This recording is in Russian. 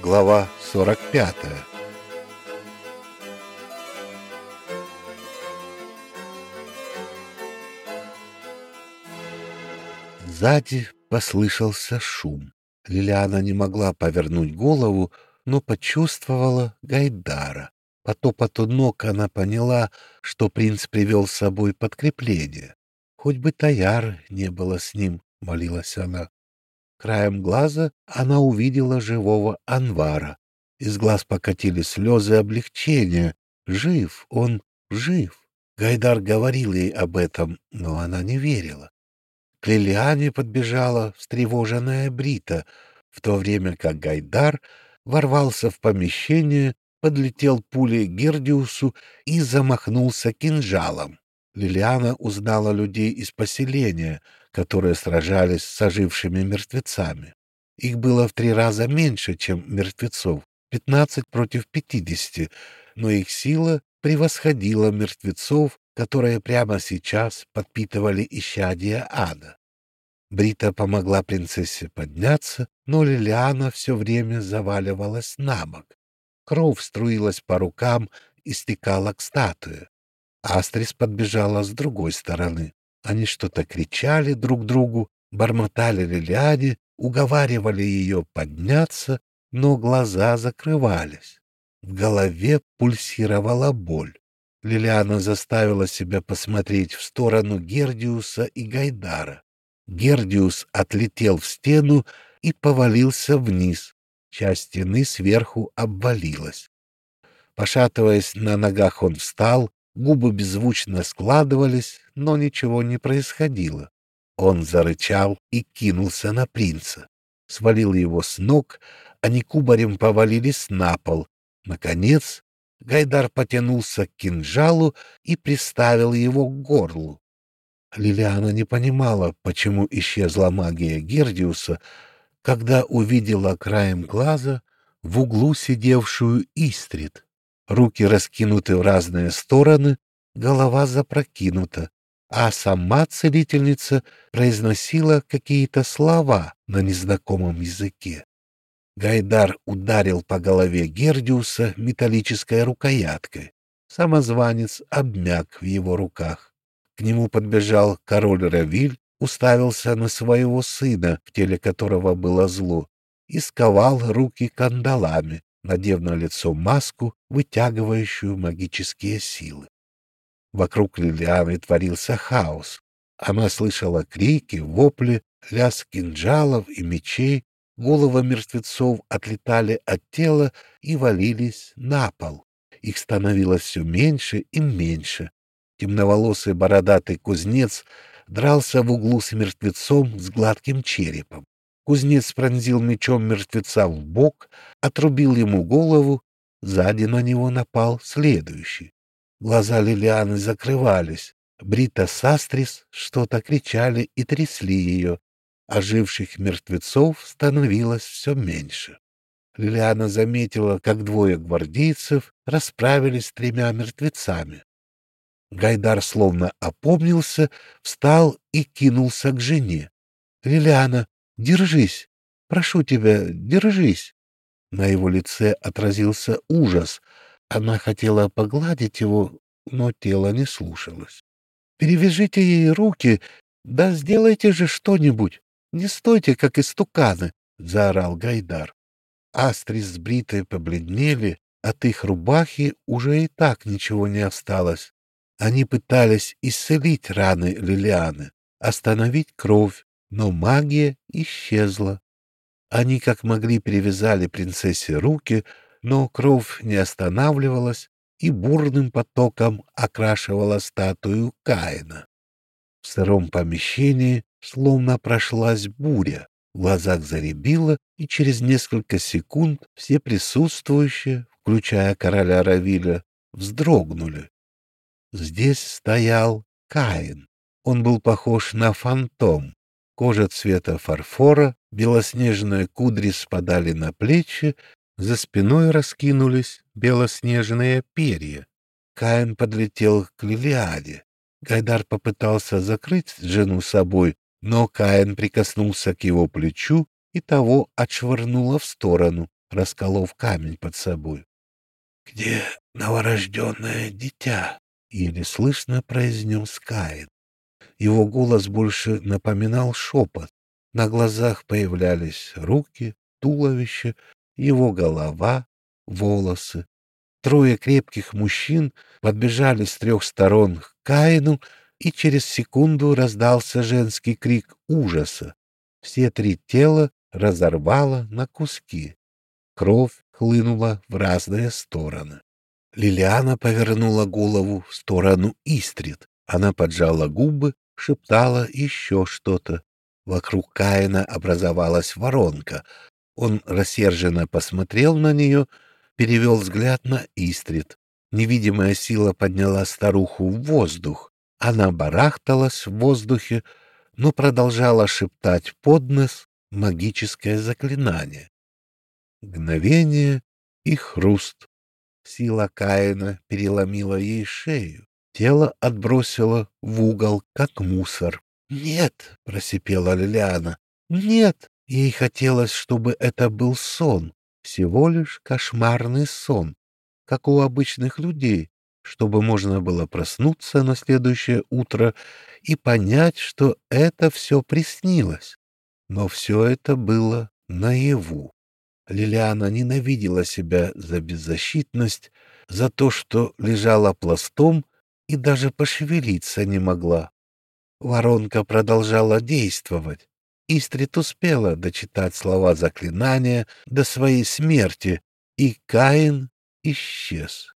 Глава 45 Сзади послышался шум. Лилиана не могла повернуть голову, но почувствовала Гайдара. По топоту ног она поняла, что принц привел с собой подкрепление. Хоть бы Таяр не было с ним, — молилась она. Краем глаза она увидела живого Анвара. Из глаз покатились слезы облегчения. Жив, он жив. Гайдар говорил ей об этом, но она не верила. К Лилиане подбежала встревоженная Брита, в то время как Гайдар ворвался в помещение, подлетел пулей Гердиусу и замахнулся кинжалом. Лилиана узнала людей из поселения, которые сражались с ожившими мертвецами. Их было в три раза меньше, чем мертвецов, пятнадцать против пятидесяти, но их сила превосходила мертвецов, которые прямо сейчас подпитывали исчадия ада. Брита помогла принцессе подняться, но Лилиана все время заваливалась на бок. Кровь струилась по рукам и стекала к статуе. Астрис подбежала с другой стороны. Они что-то кричали друг другу, бормотали Лилиане, уговаривали ее подняться, но глаза закрывались. В голове пульсировала боль. Лилиана заставила себя посмотреть в сторону Гердиуса и Гайдара. Гердиус отлетел в стену и повалился вниз. Часть стены сверху обвалилась. Пошатываясь на ногах, он встал, Губы беззвучно складывались, но ничего не происходило. Он зарычал и кинулся на принца. Свалил его с ног, они кубарем повалились на пол. Наконец, Гайдар потянулся к кинжалу и приставил его к горлу. Лилиана не понимала, почему исчезла магия Гердиуса, когда увидела краем глаза в углу сидевшую Истрид. Руки раскинуты в разные стороны, голова запрокинута, а сама целительница произносила какие-то слова на незнакомом языке. Гайдар ударил по голове Гердиуса металлической рукояткой. Самозванец обмяк в его руках. К нему подбежал король Равиль, уставился на своего сына, в теле которого было зло, и сковал руки кандалами надев на лицо маску, вытягивающую магические силы. Вокруг Лилианы творился хаос. Она слышала крики, вопли, лязг кинжалов и мечей, головы мертвецов отлетали от тела и валились на пол. Их становилось все меньше и меньше. Темноволосый бородатый кузнец дрался в углу с мертвецом с гладким черепом. Кузнец пронзил мечом мертвеца в бок, отрубил ему голову, сзади на него напал следующий. Глаза Лилианы закрывались. Брита Састрис что-то кричали и трясли ее. Оживших мертвецов становилось все меньше. Лилиана заметила, как двое гвардейцев расправились с тремя мертвецами. Гайдар словно опомнился, встал и кинулся к жене. — Лилиана, Держись! Прошу тебя, держись!» На его лице отразился ужас. Она хотела погладить его, но тело не слушалось. «Перевяжите ей руки, да сделайте же что-нибудь! Не стойте, как истуканы!» — заорал Гайдар. Астрис с Бритой побледнели, от их рубахи уже и так ничего не осталось. Они пытались исцелить раны Лилианы, остановить кровь, но магия исчезла. Они как могли перевязали принцессе руки, но кровь не останавливалась и бурным потоком окрашивала статую Каина. В сыром помещении словно прошлась буря, в глазах заребило, и через несколько секунд все присутствующие, включая короля Равиля, вздрогнули. Здесь стоял Каин. Он был похож на фантом, Кожа цвета фарфора, белоснежные кудри спадали на плечи, за спиной раскинулись белоснежные перья. Каин подлетел к Лилиаде. Гайдар попытался закрыть жену собой, но Каин прикоснулся к его плечу и того отшвырнуло в сторону. расколов камень под собой. «Где новорожденное дитя?» — еле слышно произнес Каин. Его голос больше напоминал шепот. На глазах появлялись руки, туловище, его голова, волосы. Трое крепких мужчин подбежали с трех сторон к Каину, и через секунду раздался женский крик ужаса. Все три тела разорвало на куски. Кровь хлынула в разные стороны. Лилиана повернула голову в сторону Истрит. Она поджала губы, шептала еще что-то. Вокруг Каина образовалась воронка. Он рассерженно посмотрел на нее, перевел взгляд на Истрит. Невидимая сила подняла старуху в воздух. Она барахталась в воздухе, но продолжала шептать под нос магическое заклинание. Мгновение и хруст. Сила Каина переломила ей шею. Тело отбросило в угол, как мусор. «Нет!» — просипела Лилиана. «Нет!» Ей хотелось, чтобы это был сон, всего лишь кошмарный сон, как у обычных людей, чтобы можно было проснуться на следующее утро и понять, что это все приснилось. Но все это было наяву. Лилиана ненавидела себя за беззащитность, за то, что лежала пластом и даже пошевелиться не могла. Воронка продолжала действовать. Истрит успела дочитать слова заклинания до своей смерти, и Каин исчез.